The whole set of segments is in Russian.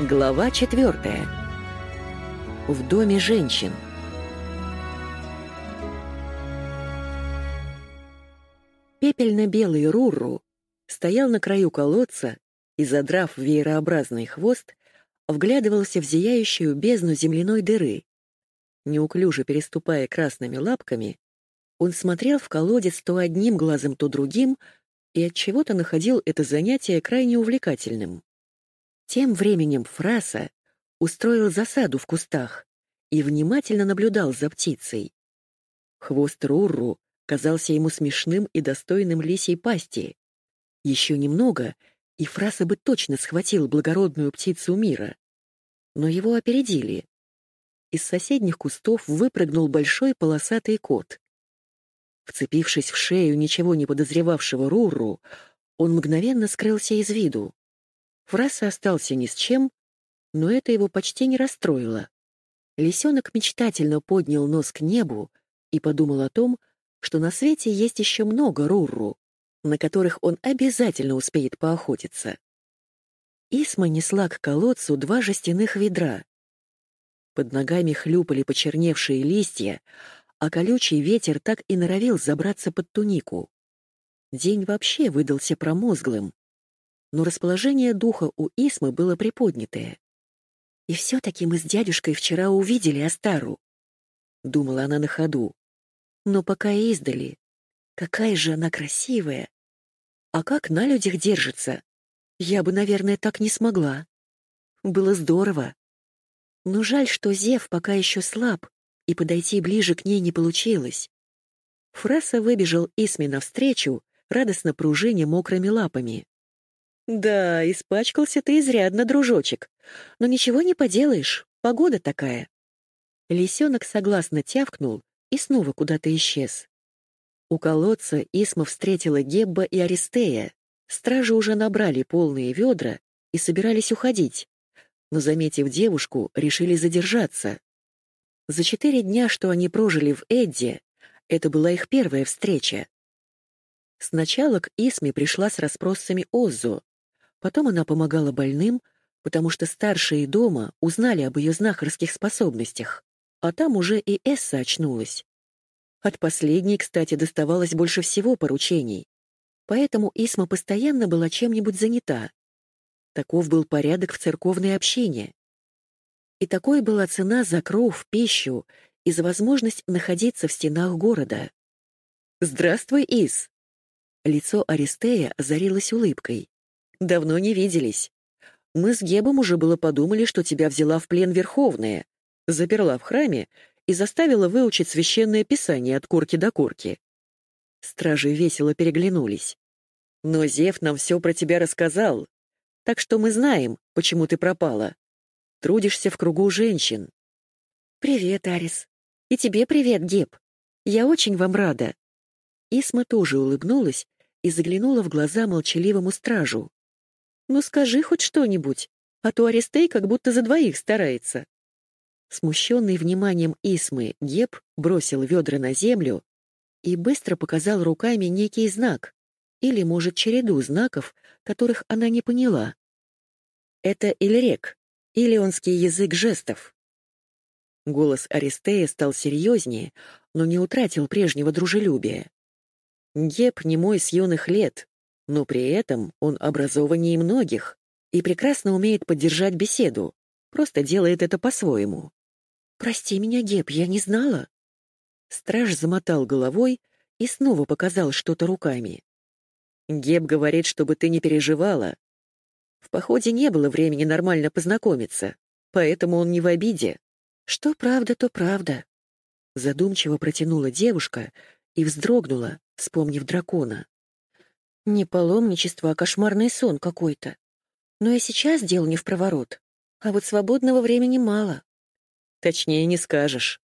Глава четвертая. В доме женщин. Пепельно-белый Рурру стоял на краю колодца и, задрав веерообразный хвост, вглядывался в зияющую бездну земляной дыры. Неуклюже переступая красными лапками, он смотрел в колодец то одним глазом, то другим, и от чего то находил это занятие крайне увлекательным. Тем временем Фраса устроил засаду в кустах и внимательно наблюдал за птицей. Хвост Рурру казался ему смешным и достойным лисей пасти. Еще немного, и Фраса бы точно схватил благородную птицу мира. Но его опередили. Из соседних кустов выпрыгнул большой полосатый кот. Вцепившись в шею ничего не подозревавшего Рурру, он мгновенно скрылся из виду. Фраса остался ни с чем, но это его почти не расстроило. Лисенок мечтательно поднял нос к небу и подумал о том, что на свете есть еще много Рурру, на которых он обязательно успеет поохотиться. Исма несла к колодцу два жестяных ведра. Под ногами хлюпали почерневшие листья, а колючий ветер так и норовил забраться под тунику. День вообще выдался промозглым, но расположение духа у Исмы было приподнятое. «И все-таки мы с дядюшкой вчера увидели Астару», — думала она на ходу. «Но пока издали. Какая же она красивая! А как на людях держится? Я бы, наверное, так не смогла. Было здорово. Но жаль, что Зев пока еще слаб, и подойти ближе к ней не получилось. Фраса выбежал Исме навстречу, радостно пружиня мокрыми лапами. «Да, испачкался ты изрядно, дружочек. Но ничего не поделаешь, погода такая». Лисенок согласно тявкнул и снова куда-то исчез. У колодца Исма встретила Гебба и Аристея. Стражи уже набрали полные ведра и собирались уходить, но, заметив девушку, решили задержаться. За четыре дня, что они прожили в Эдде, это была их первая встреча. Сначала к Исме пришла с расспросами Оззо, Потом она помогала больным, потому что старшие дома узнали об ее знахарских способностях, а там уже и Эсса очнулась. От последней, кстати, доставалось больше всего поручений, поэтому Исма постоянно была чем-нибудь занята. Таков был порядок в церковной общине. И такой была цена за кров, пищу и за возможность находиться в стенах города. «Здравствуй, Ис!» Лицо Аристея озарилось улыбкой. Давно не виделись. Мы с Гебом уже было подумали, что тебя взяла в плен Верховная, заперла в храме и заставила выучить священное писание от корки до корки. Стражи весело переглянулись. Но Зев нам все про тебя рассказал, так что мы знаем, почему ты пропала. Трудишься в кругу женщин. Привет, Арис. И тебе привет, Геб. Я очень вам рада. Исма тоже улыбнулась и заглянула в глаза молчаливому стражу. Ну скажи хоть что-нибудь, а то Аристей как будто за двоих старается. Смущенный вниманием Исмы, Геб бросил ведра на землю и быстро показал руками некий знак, или, может, череду знаков, которых она не поняла. Это Ильрек, илионский язык жестов. Голос Аристея стал серьезнее, но не утратил прежнего дружелюбия. Геб не мой с юных лет, но при этом он образованнее многих и прекрасно умеет поддержать беседу, просто делает это по-своему. «Прости меня, Геб, я не знала». Страж замотал головой и снова показал что-то руками. «Геб говорит, чтобы ты не переживала. В походе не было времени нормально познакомиться, поэтому он не в обиде. Что правда, то правда». Задумчиво протянула девушка и вздрогнула, вспомнив дракона. Не паломничество, а кошмарный сон какой-то. Но и сейчас дело не в проворот. А вот свободного времени мало. Точнее не скажешь.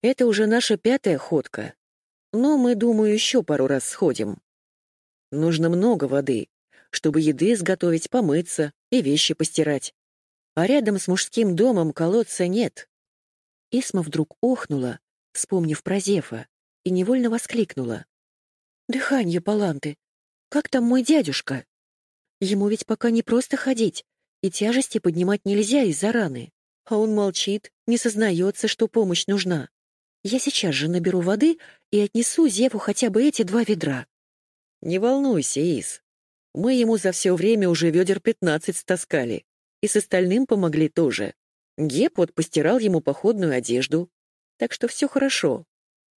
Это уже наша пятая ходка. Но мы, думаю, еще пару раз сходим. Нужно много воды, чтобы еды изготовить, помыться и вещи постирать. А рядом с мужским домом колодца нет. Исма вдруг охнула, вспомнив про Зефа, и невольно воскликнула. Дыхание Паланты. Как там мой дядюшка? Ему ведь пока не просто ходить, и тяжести поднимать нельзя из-за раны. А он молчит, не сознается, что помощь нужна. Я сейчас же наберу воды и отнесу Зеву хотя бы эти два ведра. Не волнуйся, Ис. Мы ему за все время уже ведер пятнадцать стаскали. И с остальным помогли тоже. Геп вот постирал ему походную одежду. Так что все хорошо.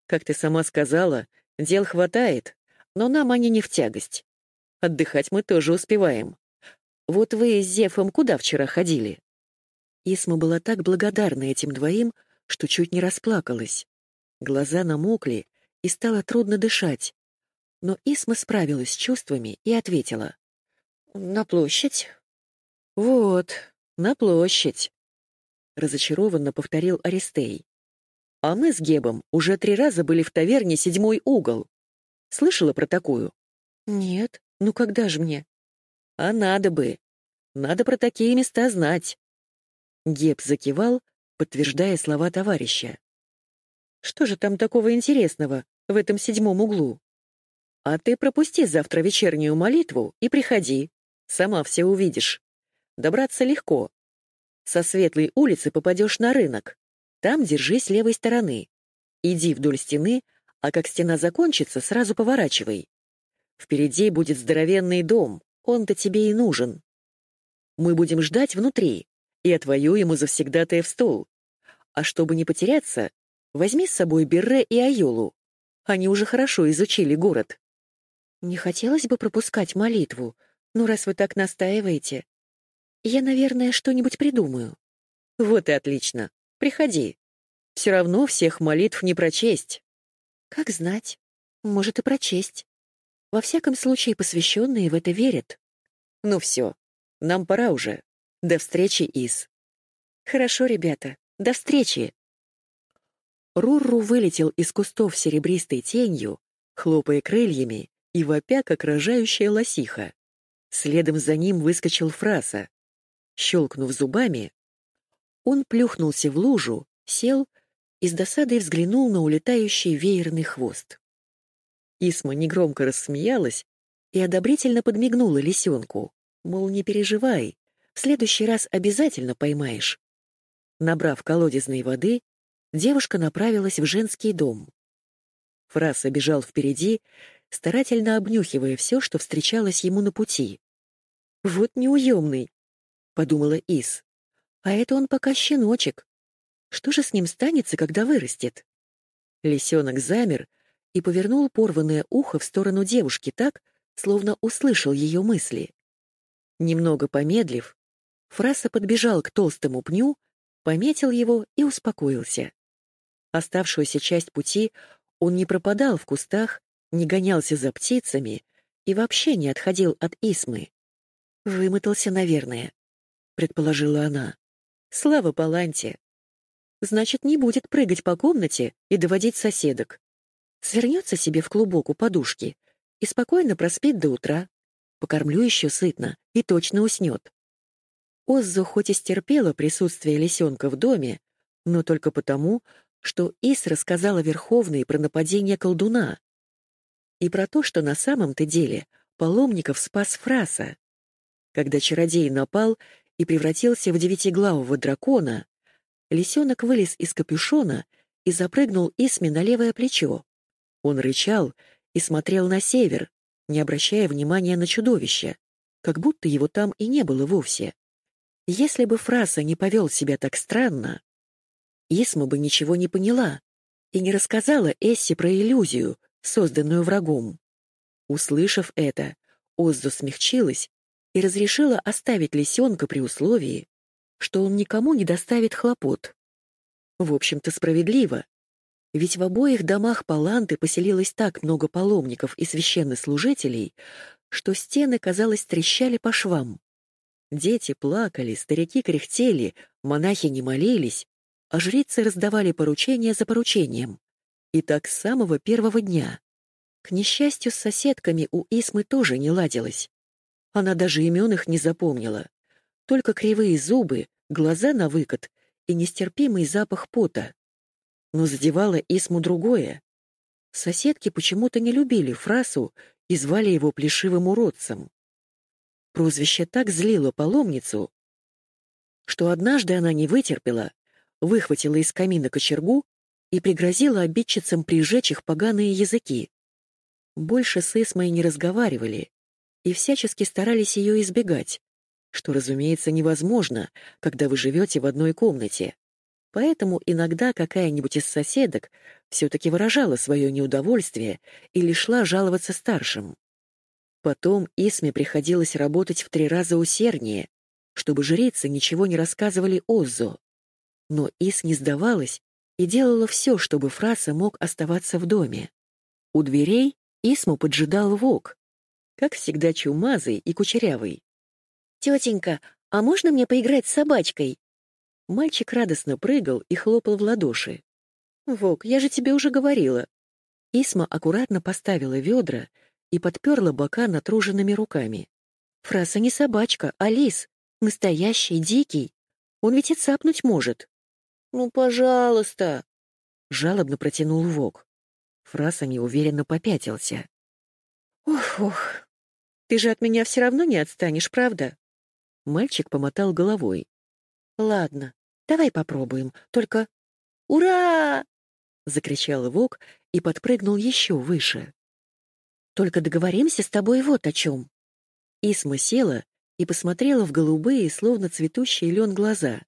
Как ты сама сказала, дел хватает, но нам они не в тягость. Отдыхать мы тоже успеваем. Вот вы с Зефом куда вчера ходили?» Исма была так благодарна этим двоим, что чуть не расплакалась. Глаза намокли, и стало трудно дышать. Но Исма справилась с чувствами и ответила. «На площадь?» «Вот, на площадь», — разочарованно повторил Аристей. «А мы с Гебом уже три раза были в таверне «Седьмой угол». Слышала про такую?» «Нет, ну когда же мне?» А надо бы. Надо про такие места знать. Геб закивал, подтверждая слова товарища. Что же там такого интересного в этом седьмом углу? А ты пропусти завтра вечернюю молитву и приходи. Сама все увидишь. Добраться легко. Со светлой улицы попадешь на рынок. Там держись левой стороны. Иди вдоль стены, а как стена закончится, сразу поворачивай. Впереди будет здоровенный дом, он-то тебе и нужен. Мы будем ждать внутри и отвоюем у завсегдатая в стол. А чтобы не потеряться, возьми с собой Берре и Айолу. Они уже хорошо изучили город. Не хотелось бы пропускать молитву, но раз вы так настаиваете, я, наверное, что-нибудь придумаю. Вот и отлично. Приходи. Все равно всех молитв не прочесть. Как знать. Может, и прочесть. Во всяком случае, посвященные в это верят. Ну все, нам пора уже. До встречи, Ис. Хорошо, ребята, до встречи. Рурру вылетел из кустов серебристой тенью, хлопая крыльями и вопя, как рожающая лосиха. Следом за ним выскочил фраса. Щелкнув зубами, он плюхнулся в лужу, сел и с досадой взглянул на улетающий веерный хвост. Исма негромко рассмеялась и одобрительно подмигнула лисенку, мол, не переживай, в следующий раз обязательно поймаешь. Набрав колодезной воды, девушка направилась в женский дом. Фраса бежал впереди, старательно обнюхивая все, что встречалось ему на пути. «Вот неуемный», — подумала Ис. «А это он пока щеночек. Что же с ним станется, когда вырастет?» Лисенок замер, — и повернул порванное ухо в сторону девушки так, словно услышал ее мысли. Немного помедлив, Фраса подбежал к толстому пню, пометил его и успокоился. Оставшуюся часть пути он не пропадал в кустах, не гонялся за птицами и вообще не отходил от Исмы. «Вымотался, наверное», — предположила она. «Слава Паланте! Значит, не будет прыгать по комнате и доводить соседок свернется себе в клубок у подушки и спокойно проспит до утра. Покормлю еще сытно и точно уснет. Оззо хоть и стерпела присутствие лисенка в доме, но только потому, что Ис рассказала Верховной про нападение колдуна и про то, что на самом-то деле паломников спас Фраса. Когда чародей напал и превратился в девятиглавого дракона, лисенок вылез из капюшона и запрыгнул Исме на левое плечо. Он рычал и смотрел на север, не обращая внимания на чудовище, как будто его там и не было вовсе. Если бы Фраса не повел себя так странно, Исма бы ничего не поняла и не рассказала Эссе про иллюзию, созданную врагом. Услышав это, Оззу смягчилась и разрешила оставить лисенка при условии, что он никому не доставит хлопот. В общем-то, справедливо. Ведь в обоих домах Паланты поселилось так много паломников и священнослужителей, что стены, казалось, трещали по швам. Дети плакали, старики кряхтели, монахи не молились, а жрицы раздавали поручения за поручением. И так с самого первого дня. К несчастью, с соседками у Исмы тоже не ладилось. Она даже имен их не запомнила. Только кривые зубы, глаза на выкат и нестерпимый запах пота. Но задевало Исму другое. Соседки почему-то не любили фразу и звали его плешивым уродцем. Прозвище так злило паломницу, что однажды она не вытерпела, выхватила из камина кочергу и пригрозила обидчицам прижечь их поганые языки. Больше с Эсмой не разговаривали и всячески старались ее избегать, что, разумеется, невозможно, когда вы живете в одной комнате. Поэтому иногда какая-нибудь из соседок все-таки выражала свое неудовольствие или шла жаловаться старшим. Потом Исме приходилось работать в три раза усерднее, чтобы жрицы ничего не рассказывали Оззо. Но Ис не сдавалась и делала все, чтобы Фраса мог оставаться в доме. У дверей Исму поджидал Вок, как всегда чумазый и кучерявый. «Тетенька, а можно мне поиграть с собачкой?» Мальчик радостно прыгал и хлопал в ладоши. «Вок, я же тебе уже говорила». Исма аккуратно поставила ведра и подперла бока натруженными руками. «Фраса не собачка, а лис. Настоящий, дикий. Он ведь и цапнуть может». «Ну, пожалуйста!» — жалобно протянул Вок. Фраса неуверенно попятился. «Ух-ух, ты же от меня все равно не отстанешь, правда?» Мальчик помотал головой. «Ладно, давай попробуем, только...» «Ура!» — закричал Вок и подпрыгнул еще выше. «Только договоримся с тобой вот о чем». Исма села и посмотрела в голубые, словно цветущий лен глаза.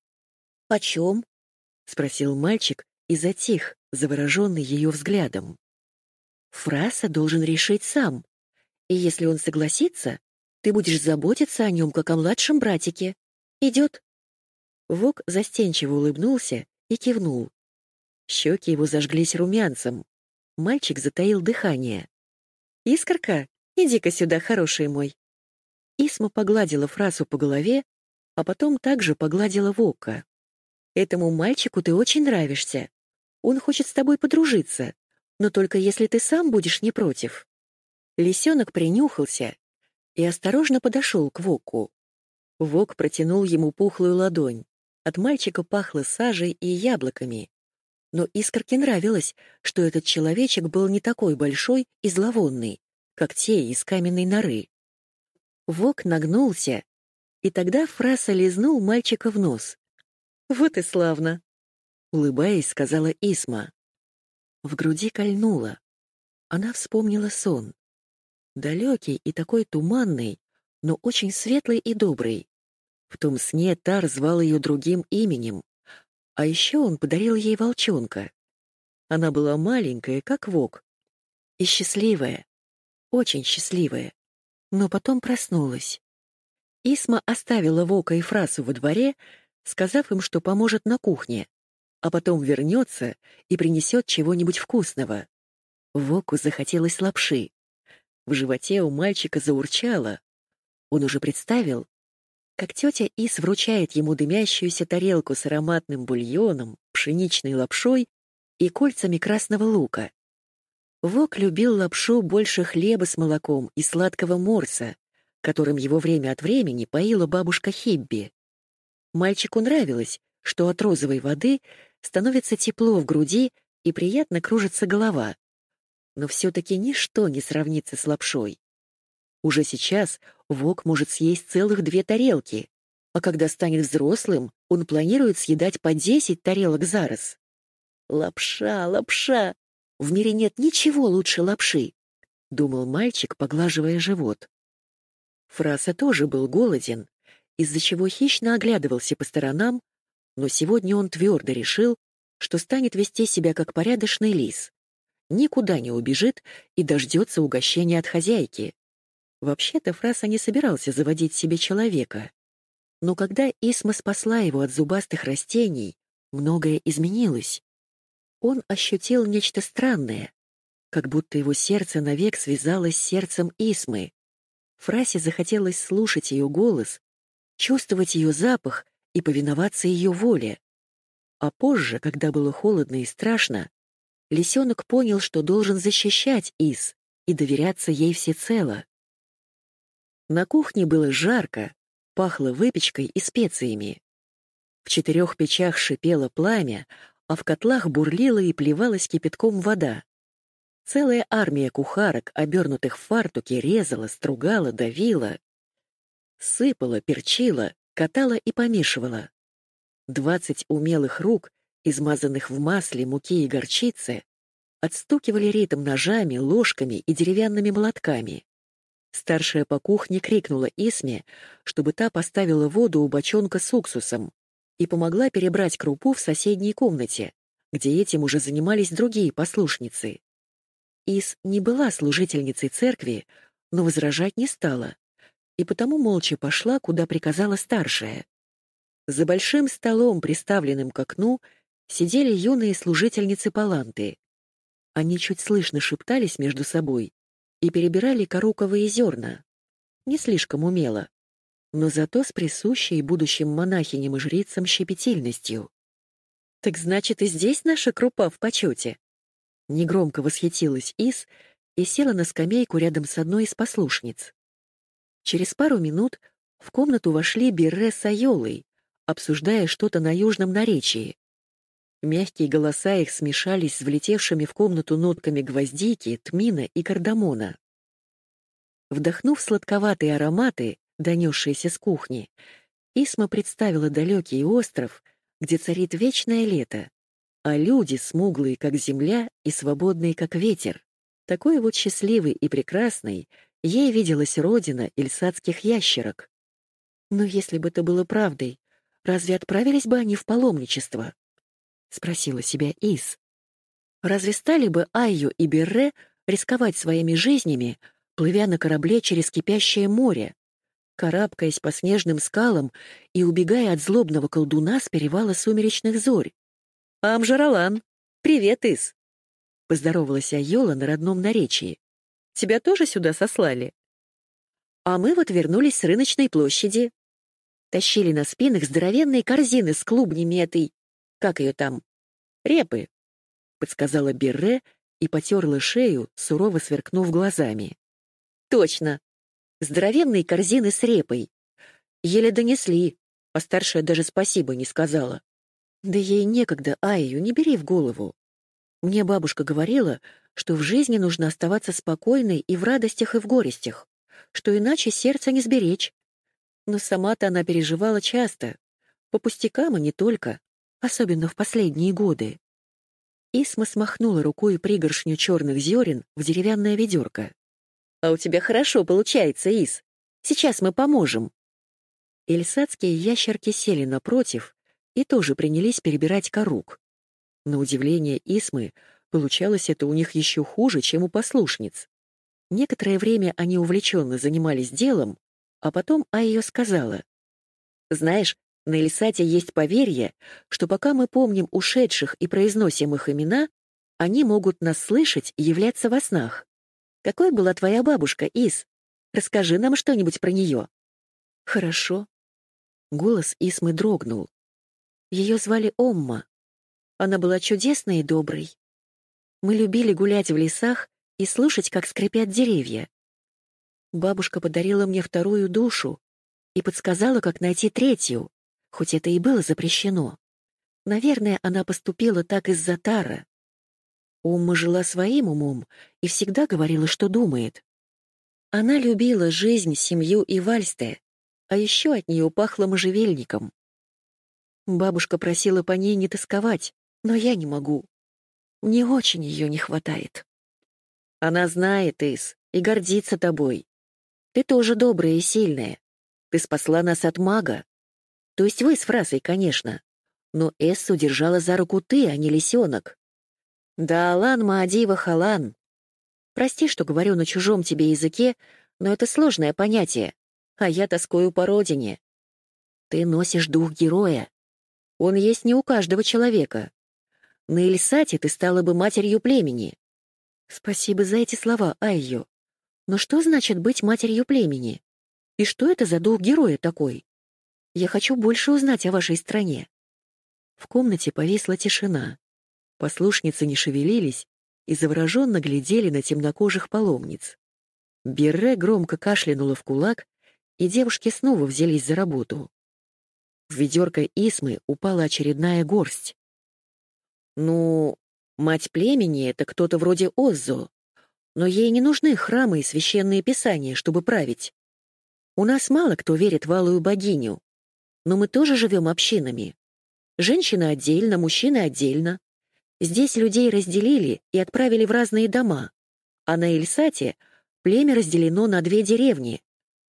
«О чем?» — спросил мальчик и затих, завороженный ее взглядом. Фраса должен решить сам. И если он согласится, ты будешь заботиться о нем, как о младшем братике. Идет?» Вок застенчиво улыбнулся и кивнул. Щеки его зажглись румянцем. Мальчик затаил дыхание. «Искорка, иди-ка сюда, хороший мой». Исма погладила Фрасу по голове, а потом также погладила Вока. «Этому мальчику ты очень нравишься. Он хочет с тобой подружиться но только если ты сам будешь не против». Лисенок принюхался и осторожно подошел к Воку. Вок протянул ему пухлую ладонь. От мальчика пахло сажей и яблоками. Но Искорке нравилось, что этот человечек был не такой большой и зловонный, как те из каменной норы. Вок нагнулся, и тогда Фраса лизнул мальчика в нос. «Вот и славно!» — улыбаясь, сказала Исма. В груди кольнуло. Она вспомнила сон. Далекий и такой туманный, но очень светлый и добрый. В том сне Тар звал ее другим именем, а еще он подарил ей волчонка. Она была маленькая, как вок, и счастливая, очень счастливая, но потом проснулась. Исма оставила Вока и Фрасу во дворе, сказав им, что поможет на кухне а потом вернется и принесет чего-нибудь вкусного. Воку захотелось лапши. В животе у мальчика заурчало. Он уже представил, как тетя Ис вручает ему дымящуюся тарелку с ароматным бульоном, пшеничной лапшой и кольцами красного лука. Вок любил лапшу больше хлеба с молоком и сладкого морса, которым его время от времени поила бабушка Хибби. Мальчику нравилось, что от розовой воды становится тепло в груди и приятно кружится голова. Но все-таки ничто не сравнится с лапшой. Уже сейчас Вок может съесть целых две тарелки, а когда станет взрослым, он планирует съедать по десять тарелок за раз. «Лапша, лапша! В мире нет ничего лучше лапши!» — думал мальчик, поглаживая живот. Фраса тоже был голоден, из-за чего хищно оглядывался по сторонам, но сегодня он твердо решил, что станет вести себя как порядочный лис. Никуда не убежит и дождется угощения от хозяйки. Вообще-то Фраса не собирался заводить себе человека. Но когда Исма спасла его от зубастых растений, многое изменилось. Он ощутил нечто странное, как будто его сердце навек связалось с сердцем Исмы. Фрасе захотелось слушать ее голос, чувствовать ее запах и повиноваться ее воле. А позже, когда было холодно и страшно, лисенок понял, что должен защищать Ис и доверяться ей всецело. На кухне было жарко, пахло выпечкой и специями. В четырех печах шипело пламя, а в котлах бурлила и плевалась кипятком вода. Целая армия кухарок, обернутых в фартуки, резала, стругала, давила. Сыпала, перчила, катала и помешивала. Двадцать умелых рук, измазанных в масле, муке и горчице, отстукивали ритм ножами, ложками и деревянными молотками. Старшая по кухне крикнула Исме, чтобы та поставила воду у бочонка с уксусом и помогла перебрать крупу в соседней комнате, где этим уже занимались другие послушницы. Ис не была служительницей церкви, но возражать не стала, и потому молча пошла, куда приказала старшая. За большим столом, приставленным к окну, сидели юные служительницы Паланты. Они чуть слышно шептались между собой и перебирали коруковые зерна. Не слишком умело, но зато с присущей будущим монахиням и жрицам щепетильностью. «Так значит, и здесь наша крупа в почете?» Негромко восхитилась Ис и села на скамейку рядом с одной из послушниц. Через пару минут в комнату вошли Берре с Айолой, обсуждая что-то на южном наречии. Мягкие голоса их смешались с влетевшими в комнату нотками гвоздики, тмина и кардамона. Вдохнув сладковатые ароматы, донесшиеся с кухни, Исма представила далекий остров, где царит вечное лето, а люди смуглые, как земля, и свободные, как ветер. Такой вот счастливый и прекрасный ей виделась родина ильсадских ящерок. Но если бы это было правдой, разве отправились бы они в паломничество? Спросила себя Ис. Разве стали бы Айю и Берре рисковать своими жизнями, плывя на корабле через кипящее море, карабкаясь по снежным скалам и убегая от злобного колдуна с перевала сумеречных зорь? «Амжаралан! Привет, Ис!» — поздоровалась Айола на родном наречии. «Тебя тоже сюда сослали?» «А мы вот вернулись с рыночной площади», Тащили на спинах здоровенные корзины с клубнями этой... Как ее там? Репы, — подсказала Берре и потерла шею, сурово сверкнув глазами. Точно. Здоровенные корзины с репой. Еле донесли, а старшая даже спасибо не сказала. Да ей некогда, Айю, не бери в голову. Мне бабушка говорила, что в жизни нужно оставаться спокойной и в радостях, и в горестях, что иначе сердце не сберечь, но сама-то она переживала часто, по пустякам и не только, особенно в последние годы. Исма смахнула рукой пригоршню черных зерен в деревянное ведерко. «А у тебя хорошо получается, Ис. Сейчас мы поможем». Эльсадские ящерки сели напротив и тоже принялись перебирать корук. На удивление Исмы, получалось это у них еще хуже, чем у послушниц. Некоторое время они увлеченно занимались делом, а потом Айо сказала. «Знаешь, на Эльсате есть поверье, что пока мы помним ушедших и произносим их имена, они могут нас слышать и являться во снах. Какой была твоя бабушка, Ис? Расскажи нам что-нибудь про нее». «Хорошо». Голос Исмы дрогнул. Ее звали Омма. Она была чудесной и доброй. Мы любили гулять в лесах и слушать, как скрипят деревья. Бабушка подарила мне вторую душу и подсказала, как найти третью, хоть это и было запрещено. Наверное, она поступила так из-за Тара. Умма жила своим умом и всегда говорила, что думает. Она любила жизнь, семью и вальсте, а еще от нее пахло можжевельником. Бабушка просила по ней не тосковать, но я не могу. Мне очень ее не хватает. Она знает, Ис, и гордится тобой. Ты тоже добрая и сильная. Ты спасла нас от мага. То есть вы с фразой, конечно. Но Эссу держала за руку ты, а не лисенок. Да, Алан Маадива Халан. Прости, что говорю на чужом тебе языке, но это сложное понятие, а я тоскую по родине. Ты носишь дух героя. Он есть не у каждого человека. На Эльсате ты стала бы матерью племени. Спасибо за эти слова, Айо. Но что значит быть матерью племени? И что это за дух героя такой? Я хочу больше узнать о вашей стране. В комнате повисла тишина. Послушницы не шевелились и завороженно глядели на темнокожих паломниц. Берре громко кашлянула в кулак, и девушки снова взялись за работу. В ведерко Исмы упала очередная горсть. «Ну, Мать племени — это кто-то вроде Оззо. Но ей не нужны храмы и священные писания, чтобы править. У нас мало кто верит в алую богиню. Но мы тоже живем общинами. Женщины отдельно, мужчины отдельно. Здесь людей разделили и отправили в разные дома. А на Эльсате племя разделено на две деревни.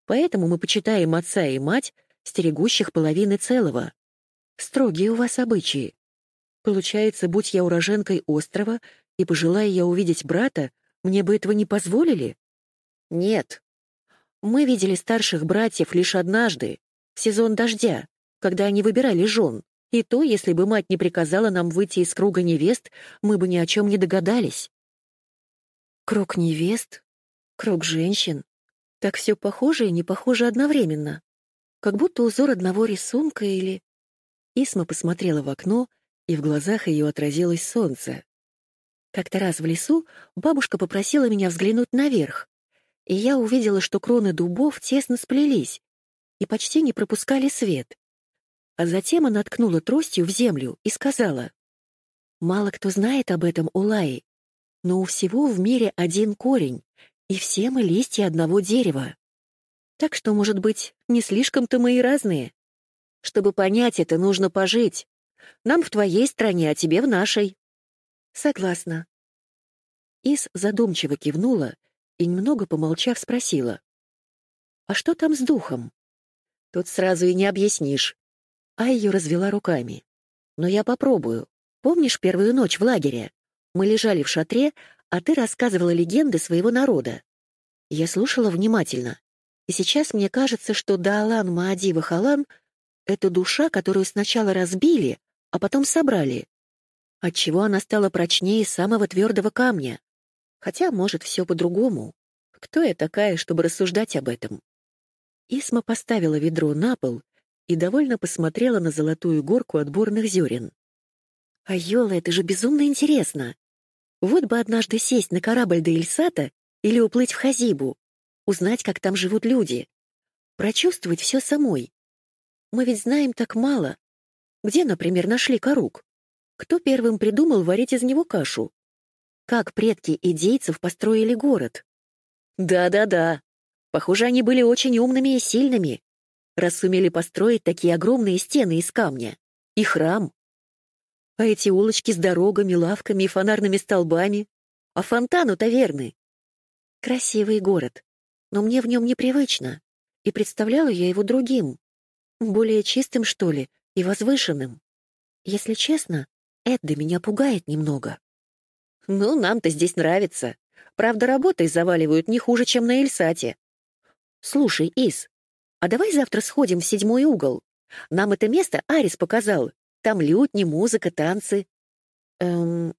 Поэтому мы почитаем отца и мать, стерегущих половины целого. Строгие у вас обычаи. Получается, будь я уроженкой острова и пожелая я увидеть брата, мне бы этого не позволили? Нет. Мы видели старших братьев лишь однажды, в сезон дождя, когда они выбирали жен. И то, если бы мать не приказала нам выйти из круга невест, мы бы ни о чем не догадались. Круг невест? Круг женщин? Так все похоже и не похоже одновременно. Как будто узор одного рисунка или... Исма посмотрела в окно и в глазах ее отразилось солнце. Как-то раз в лесу бабушка попросила меня взглянуть наверх, и я увидела, что кроны дубов тесно сплелись и почти не пропускали свет. А затем она ткнула тростью в землю и сказала, «Мало кто знает об этом Улаи, но у всего в мире один корень, и все мы листья одного дерева. Так что, может быть, не слишком-то мы и разные. Чтобы понять это, нужно пожить, нам в твоей стране, а тебе в нашей». «Согласна». Ис задумчиво кивнула и, немного помолчав, спросила. «А что там с духом?» «Тут сразу и не объяснишь». А ее развела руками. «Но я попробую. Помнишь первую ночь в лагере? Мы лежали в шатре, а ты рассказывала легенды своего народа. Я слушала внимательно, и сейчас мне кажется, что Даалан Маадива Халан — это душа, которую сначала разбили, а потом собрали. Отчего она стала прочнее самого твердого камня. Хотя, может, все по-другому. Кто я такая, чтобы рассуждать об этом? Исма поставила ведро на пол и довольно посмотрела на золотую горку отборных зерен. А Йола, это же безумно интересно. Вот бы однажды сесть на корабль до Ильсата или уплыть в Хазибу, узнать, как там живут люди, прочувствовать все самой. Мы ведь знаем так мало, где, например, нашли корук? Кто первым придумал варить из него кашу? Как предки идейцев построили город? Да-да-да. Похоже, они были очень умными и сильными, раз сумели построить такие огромные стены из камня. И храм. А эти улочки с дорогами, лавками и фонарными столбами? А фонтан у таверны? Красивый город, но мне в нем непривычно, и представляла я его другим. Более чистым, что ли, и возвышенным. Если честно, Эдда меня пугает немного. Ну, нам-то здесь нравится. Правда, работой заваливают не хуже, чем на Эльсате. Слушай, Ис, а давай завтра сходим в седьмой угол. Нам это место Арис показал. Там лютни, музыка, танцы. Эм...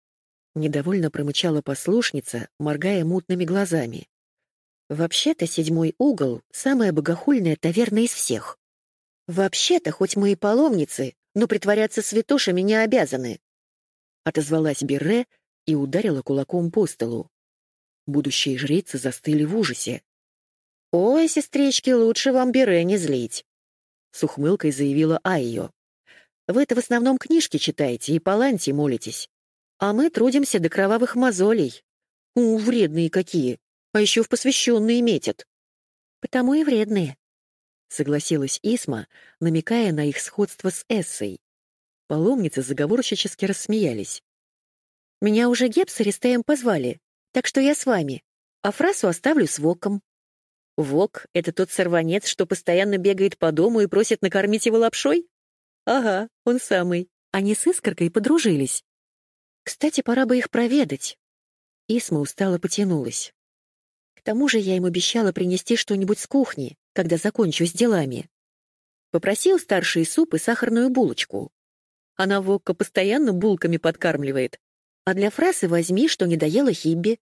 Недовольно промычала послушница, моргая мутными глазами. Вообще-то седьмой угол — самая богохульная таверна из всех. «Вообще-то, хоть мы и паломницы, но притворяться святошами не обязаны», — отозвалась Берре и ударила кулаком по столу. Будущие жрицы застыли в ужасе. «Ой, сестрички, лучше вам Берре не злить», — с ухмылкой заявила Айо. «Вы-то в основном книжки читаете и паланти молитесь, а мы трудимся до кровавых мозолей. У, вредные какие, а еще в посвященные метят». «Потому и вредные», — согласилась Исма, намекая на их сходство с Эссой. Паломницы заговорщически рассмеялись. «Меня уже Геб с Аристеем позвали, так что я с вами, а фразу оставлю с Воком». «Вок — это тот сорванец, что постоянно бегает по дому и просит накормить его лапшой?» «Ага, он самый. Они с Искоркой подружились. Кстати, пора бы их проведать». Исма устало потянулась. К тому же я им обещала принести что-нибудь с кухни, когда закончу с делами. Попросил старший суп и сахарную булочку. Она Вокка постоянно булками подкармливает. А для фрасы возьми, что не доела Хибби.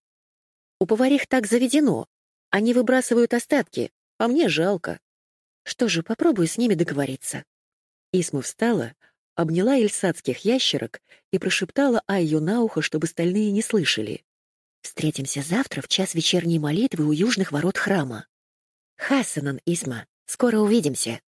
У поварих так заведено. Они выбрасывают остатки, а мне жалко. Что же, попробую с ними договориться. Исма встала, обняла ильсадских ящерок и прошептала Айю на ухо, чтобы остальные не слышали. «Встретимся завтра в час вечерней молитвы у южных ворот храма. Хасанан, Исма, скоро увидимся.